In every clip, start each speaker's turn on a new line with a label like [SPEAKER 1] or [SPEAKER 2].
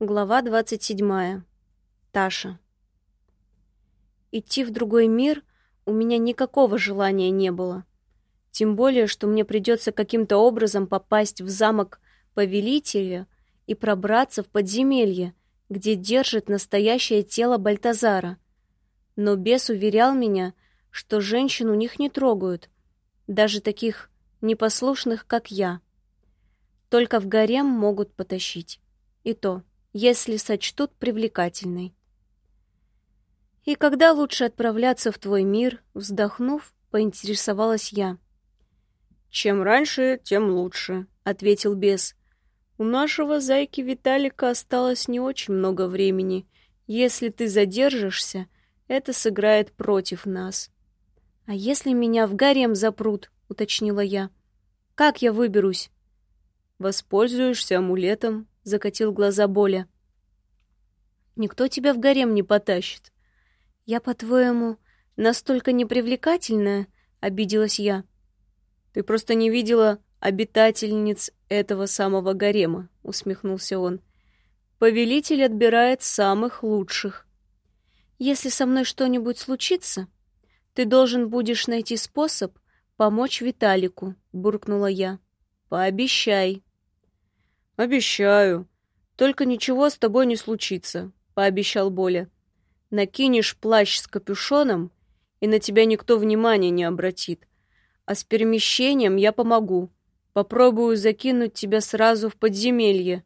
[SPEAKER 1] Глава 27. Таша. Идти в другой мир у меня никакого желания не было. Тем более, что мне придется каким-то образом попасть в замок повелителя и пробраться в подземелье, где держит настоящее тело Бальтазара. Но бес уверял меня, что женщин у них не трогают, даже таких непослушных, как я. Только в гарем могут потащить. И то если сочтут привлекательной. «И когда лучше отправляться в твой мир?» Вздохнув, поинтересовалась я.
[SPEAKER 2] «Чем раньше, тем лучше», — ответил бес. «У нашего зайки Виталика осталось не очень много времени. Если ты задержишься, это сыграет против нас».
[SPEAKER 1] «А если меня в гарем запрут?» — уточнила я. «Как я выберусь?»
[SPEAKER 2] «Воспользуешься амулетом», закатил глаза Боля.
[SPEAKER 1] Никто тебя в гарем не потащит. Я, по-твоему, настолько непривлекательная, обиделась я.
[SPEAKER 2] Ты просто не видела обитательниц этого самого гарема, усмехнулся он. Повелитель отбирает самых лучших.
[SPEAKER 1] Если со мной что-нибудь случится, ты должен будешь найти способ помочь Виталику, буркнула я.
[SPEAKER 2] Пообещай. «Обещаю. Только ничего с тобой не случится», — пообещал Боля. «Накинешь плащ с капюшоном, и на тебя никто внимания не обратит. А с перемещением я помогу. Попробую закинуть тебя сразу в подземелье.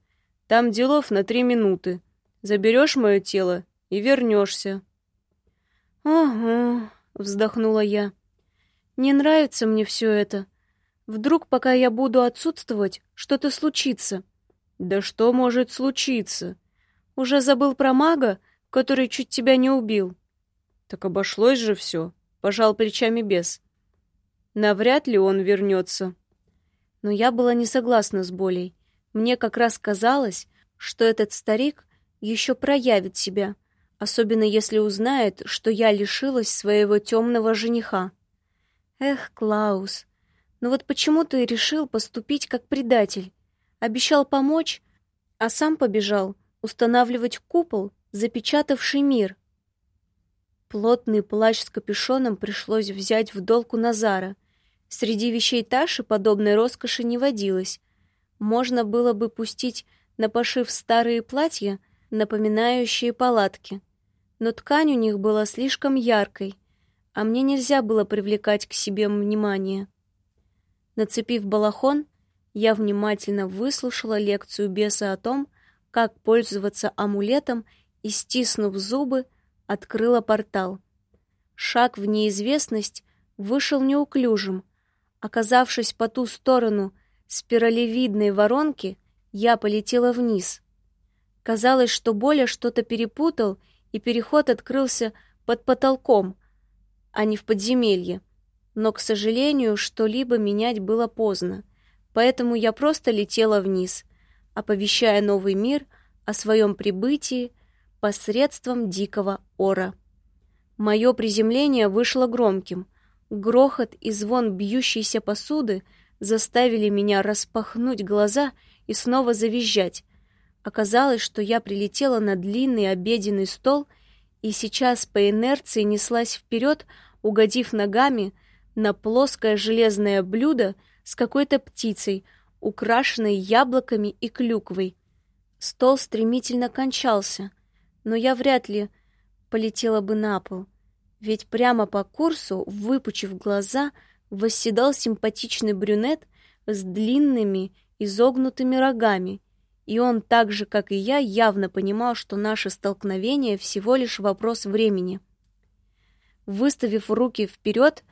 [SPEAKER 2] Там делов на три минуты. Заберешь мое тело и вернешься».
[SPEAKER 1] «Ага», — вздохнула я. «Не нравится мне все это. Вдруг, пока я буду отсутствовать, что-то случится».
[SPEAKER 2] Да что может случиться?
[SPEAKER 1] Уже забыл про мага, который чуть тебя не убил.
[SPEAKER 2] Так обошлось же все, пожал плечами бес. Навряд ли он вернется.
[SPEAKER 1] Но я была не согласна с Болей. Мне как раз казалось, что этот старик еще проявит себя, особенно если узнает, что я лишилась своего темного жениха. Эх, Клаус, ну вот почему ты решил поступить как предатель? Обещал помочь, а сам побежал устанавливать купол, запечатавший мир. Плотный плащ с капюшоном пришлось взять в долг у Назара. Среди вещей Таши подобной роскоши не водилось. Можно было бы пустить на пошив старые платья, напоминающие палатки. Но ткань у них была слишком яркой, а мне нельзя было привлекать к себе внимание. Нацепив балахон, я внимательно выслушала лекцию беса о том, как пользоваться амулетом и, стиснув зубы, открыла портал. Шаг в неизвестность вышел неуклюжим. Оказавшись по ту сторону спиралевидной воронки, я полетела вниз. Казалось, что Боля что-то перепутал, и переход открылся под потолком, а не в подземелье. Но, к сожалению, что-либо менять было поздно поэтому я просто летела вниз, оповещая новый мир о своем прибытии посредством дикого ора. Мое приземление вышло громким. Грохот и звон бьющейся посуды заставили меня распахнуть глаза и снова завизжать. Оказалось, что я прилетела на длинный обеденный стол и сейчас по инерции неслась вперед, угодив ногами на плоское железное блюдо с какой-то птицей, украшенной яблоками и клюквой. Стол стремительно кончался, но я вряд ли полетела бы на пол, ведь прямо по курсу, выпучив глаза, восседал симпатичный брюнет с длинными изогнутыми рогами, и он так же, как и я, явно понимал, что наше столкновение всего лишь вопрос времени. Выставив руки вперед,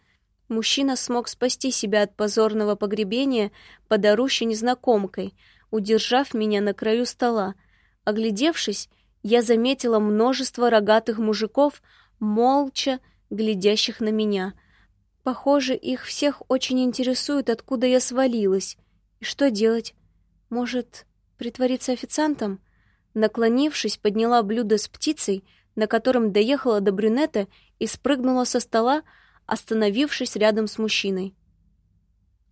[SPEAKER 1] Мужчина смог спасти себя от позорного погребения под орущей незнакомкой, удержав меня на краю стола. Оглядевшись, я заметила множество рогатых мужиков, молча глядящих на меня. Похоже, их всех очень интересует, откуда я свалилась. И что делать? Может, притвориться официантом? Наклонившись, подняла блюдо с птицей, на котором доехала до брюнета и спрыгнула со стола, остановившись рядом с мужчиной.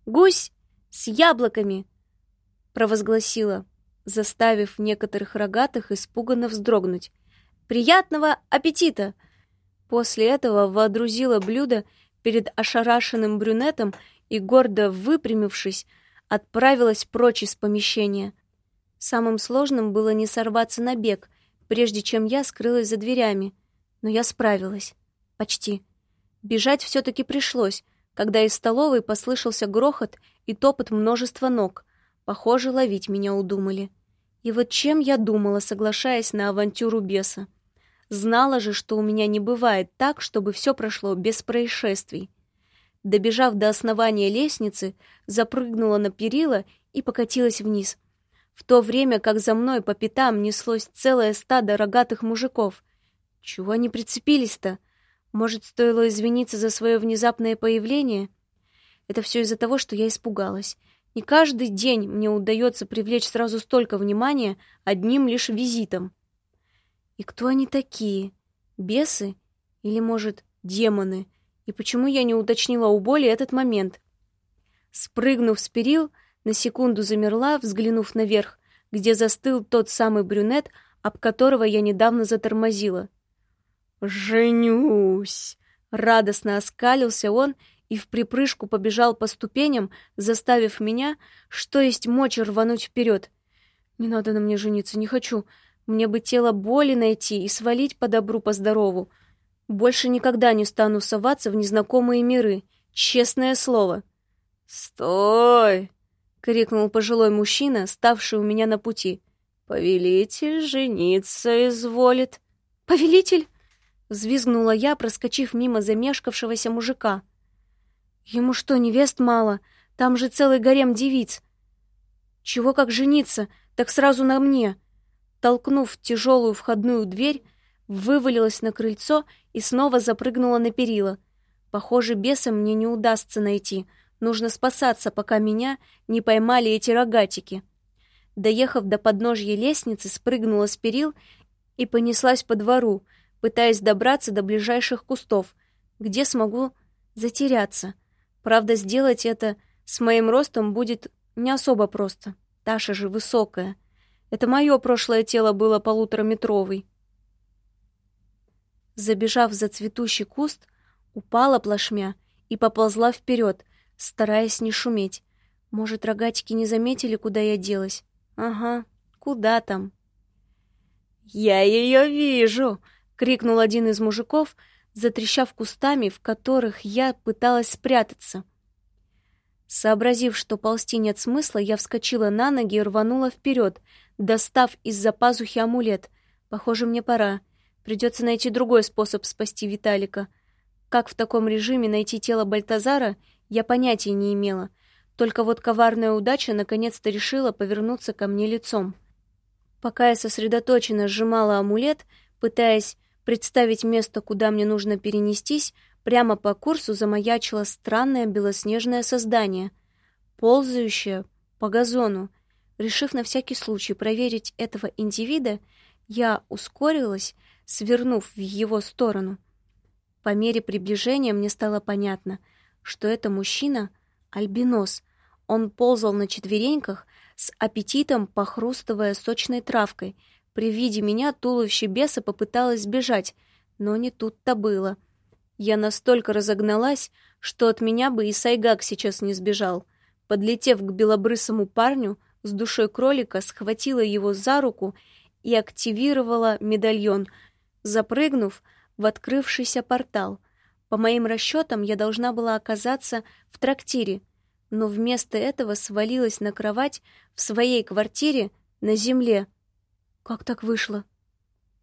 [SPEAKER 1] «Гусь с яблоками!» — провозгласила, заставив некоторых рогатых испуганно вздрогнуть. «Приятного аппетита!» После этого водрузила блюдо перед ошарашенным брюнетом и, гордо выпрямившись, отправилась прочь из помещения. Самым сложным было не сорваться на бег, прежде чем я скрылась за дверями. Но я справилась. Почти. Бежать все-таки пришлось, когда из столовой послышался грохот и топот множества ног. Похоже, ловить меня удумали. И вот чем я думала, соглашаясь на авантюру беса. Знала же, что у меня не бывает так, чтобы все прошло без происшествий. Добежав до основания лестницы, запрыгнула на перила и покатилась вниз. В то время как за мной по пятам неслось целое стадо рогатых мужиков. Чего они прицепились-то? Может, стоило извиниться за свое внезапное появление? Это все из-за того, что я испугалась. Не каждый день мне удается привлечь сразу столько внимания одним лишь визитом. И кто они такие? Бесы? Или, может, демоны? И почему я не уточнила у Боли этот момент? Спрыгнув с перил, на секунду замерла, взглянув наверх, где застыл тот самый брюнет, об которого я недавно затормозила. «Женюсь!» — радостно оскалился он и в припрыжку побежал по ступеням, заставив меня, что есть мочи, рвануть вперед. «Не надо на мне жениться, не хочу. Мне бы тело боли найти и свалить по добру, по здорову. Больше никогда не стану соваться в незнакомые миры. Честное слово».
[SPEAKER 2] «Стой!» — крикнул пожилой
[SPEAKER 1] мужчина, ставший у меня на пути.
[SPEAKER 2] «Повелитель жениться изволит».
[SPEAKER 1] «Повелитель?» Взвизгнула я, проскочив мимо замешкавшегося мужика. Ему что, невест мало? Там же целый гарем девиц. Чего как жениться? Так сразу на мне. Толкнув тяжелую входную дверь, вывалилась на крыльцо и снова запрыгнула на перила. Похоже, беса мне не удастся найти. Нужно спасаться, пока меня не поймали эти рогатики. Доехав до подножья лестницы, спрыгнула с перил и понеслась по двору, пытаясь добраться до ближайших кустов, где смогу затеряться. Правда, сделать это с моим ростом будет не особо просто. Таша же высокая. Это мое прошлое тело было полутораметровой. Забежав за цветущий куст, упала плашмя и поползла вперед, стараясь не шуметь. Может, рогатики не заметили, куда я делась? Ага, куда там?
[SPEAKER 2] «Я ее вижу!»
[SPEAKER 1] Крикнул один из мужиков, затрещав кустами, в которых я пыталась спрятаться. Сообразив, что ползти нет смысла, я вскочила на ноги и рванула вперед, достав из-за пазухи амулет. Похоже, мне пора. Придется найти другой способ спасти Виталика. Как в таком режиме найти тело Бальтазара, я понятия не имела. Только вот коварная удача наконец-то решила повернуться ко мне лицом. Пока я сосредоточенно сжимала амулет, пытаясь представить место, куда мне нужно перенестись, прямо по курсу замаячило странное белоснежное создание, ползающее по газону. Решив на всякий случай проверить этого индивида, я ускорилась, свернув в его сторону. По мере приближения мне стало понятно, что это мужчина — альбинос. Он ползал на четвереньках, с аппетитом похрустывая сочной травкой — при виде меня туловище беса попыталось сбежать, но не тут-то было. Я настолько разогналась, что от меня бы и Сайгак сейчас не сбежал. Подлетев к белобрысому парню, с душой кролика схватила его за руку и активировала медальон, запрыгнув в открывшийся портал. По моим расчетам, я должна была оказаться в трактире, но вместо этого свалилась на кровать в своей квартире на земле, как так вышло?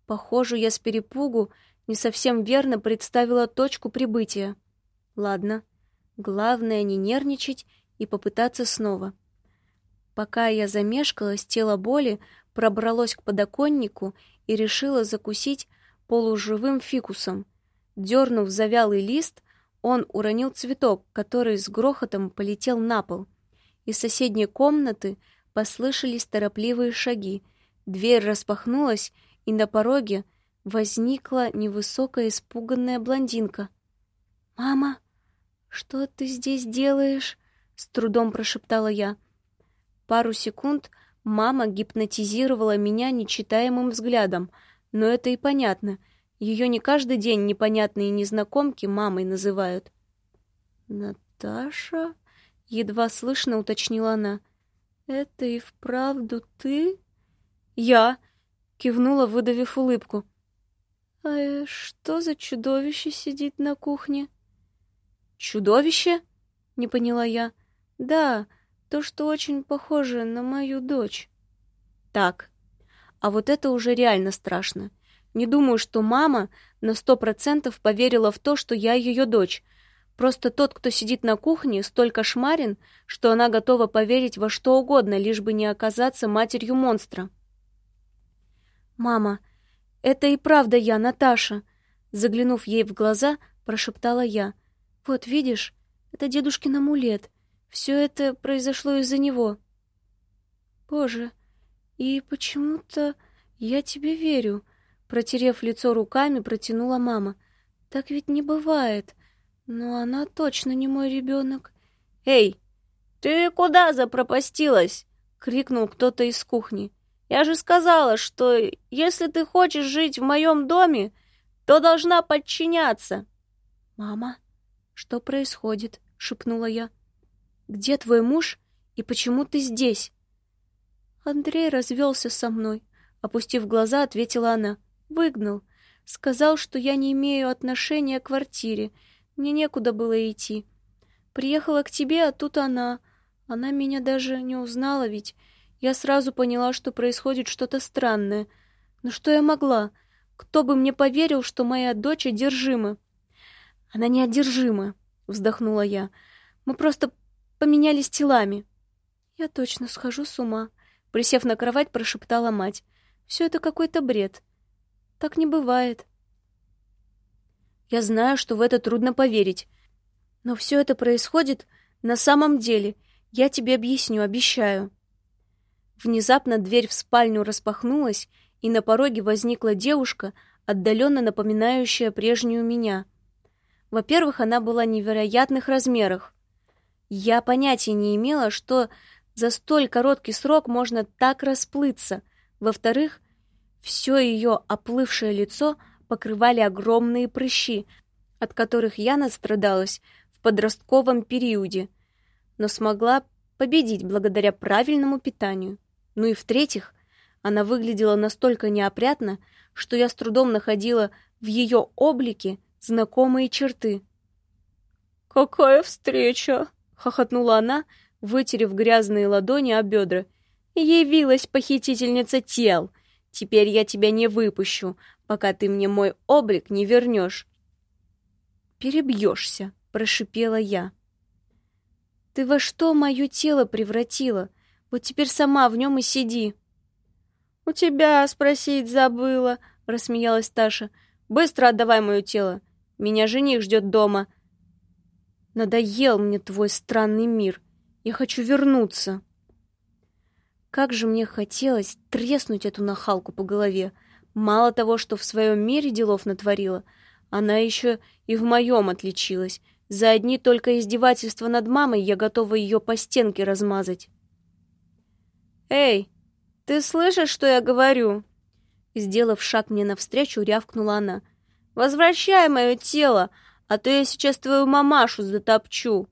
[SPEAKER 1] Похоже, я с перепугу не совсем верно представила точку прибытия. Ладно, главное не нервничать и попытаться снова. Пока я замешкалась, тело боли пробралось к подоконнику и решило закусить полуживым фикусом. Дернув завялый лист, он уронил цветок, который с грохотом полетел на пол. Из соседней комнаты послышались торопливые шаги — Дверь распахнулась, и на пороге возникла невысокая испуганная блондинка. «Мама, что ты здесь делаешь?» — с трудом прошептала я. Пару секунд Мама гипнотизировала меня нечитаемым взглядом, но это и понятно. Ее не каждый день непонятные незнакомки мамой называют. «Наташа?» — едва слышно уточнила она. «Это и вправду ты?» «Я!» — кивнула, выдавив улыбку. «А что за чудовище сидит на кухне?» «Чудовище?» — не поняла я. «Да, то, что очень похоже на мою дочь». «Так, а вот это уже реально страшно. Не думаю, что мама на сто процентов поверила в то, что я ее дочь. Просто тот, кто сидит на кухне, столько шмарен, что она готова поверить во что угодно, лишь бы не оказаться матерью монстра. «Мама, это и правда я, Наташа!» Заглянув ей в глаза, прошептала я. «Вот, видишь, это дедушкин амулет. Все это произошло из-за него». «Боже, и почему-то я тебе верю», протерев лицо руками, протянула мама. «Так ведь не бывает. Но она точно не мой ребенок».
[SPEAKER 2] «Эй, ты куда запропастилась?» — крикнул кто-то из кухни. Я же сказала, что если ты хочешь жить в моем доме, то должна подчиняться.
[SPEAKER 1] Мама, что происходит? шепнула я. Где твой муж и почему ты здесь? Андрей развелся со мной, опустив глаза, ответила она. Выгнал, сказал, что я не имею отношения к квартире, мне некуда было идти. Приехала к тебе, а тут она. Она меня даже не узнала ведь. Я сразу поняла, что происходит что-то странное. Но что я могла? Кто бы мне поверил, что моя дочь одержима? Она не одержима, вздохнула я. Мы просто поменялись телами. Я точно схожу с ума, присев на кровать, прошептала мать. Все это какой-то бред. Так не бывает. Я знаю, что в это трудно поверить. Но все это происходит на самом деле. Я тебе объясню, обещаю. Внезапно дверь в спальню распахнулась, и на пороге возникла девушка, отдаленно напоминающая прежнюю меня. Во-первых, она была невероятных размерах. Я понятия не имела, что за столь короткий срок можно так расплыться. Во-вторых, все ее оплывшее лицо покрывали огромные прыщи, от которых я настрадалась в подростковом периоде, но смогла победить благодаря правильному питанию. Ну и в-третьих, она выглядела настолько неопрятно, что я с трудом находила в ее облике знакомые черты. «Какая встреча!» — хохотнула она, вытерев грязные ладони об бедра. «Явилась похитительница тел. Теперь я тебя не выпущу, пока ты мне мой облик не вернешь». «Перебьешься», — прошипела я. «Ты во что мое тело превратила? Вот теперь сама в нем и сиди. У тебя спросить забыла, рассмеялась Таша. Быстро отдавай мое тело. Меня жених ждет дома. Надоел мне твой странный мир. Я хочу вернуться. Как же мне хотелось треснуть эту нахалку по голове. Мало того, что в своем мире делов натворила, она еще и в моем отличилась. За одни только издевательства над мамой я готова ее по стенке размазать. «Эй, ты слышишь, что я говорю?» Сделав шаг мне навстречу, рявкнула она. «Возвращай мое тело, а то я сейчас твою мамашу затопчу!»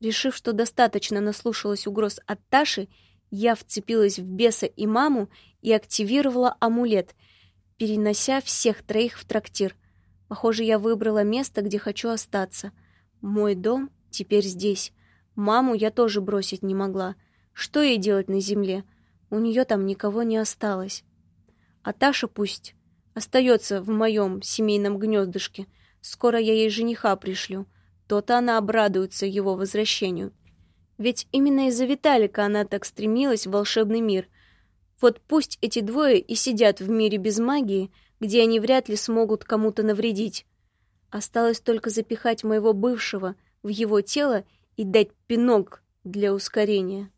[SPEAKER 1] Решив, что достаточно наслушалась угроз от Таши, я вцепилась в беса и маму и активировала амулет, перенося всех троих в трактир. Похоже, я выбрала место, где хочу остаться. Мой дом теперь здесь. Маму я тоже бросить не могла. Что ей делать на земле? У нее там никого не осталось. А Таша пусть остается в моем семейном гнездышке. Скоро я ей жениха пришлю. То-то она обрадуется его возвращению. Ведь именно из-за Виталика она так стремилась в волшебный мир. Вот пусть эти двое и сидят в мире без магии, где они вряд ли смогут кому-то навредить. Осталось только запихать моего бывшего в его тело и дать пинок для ускорения.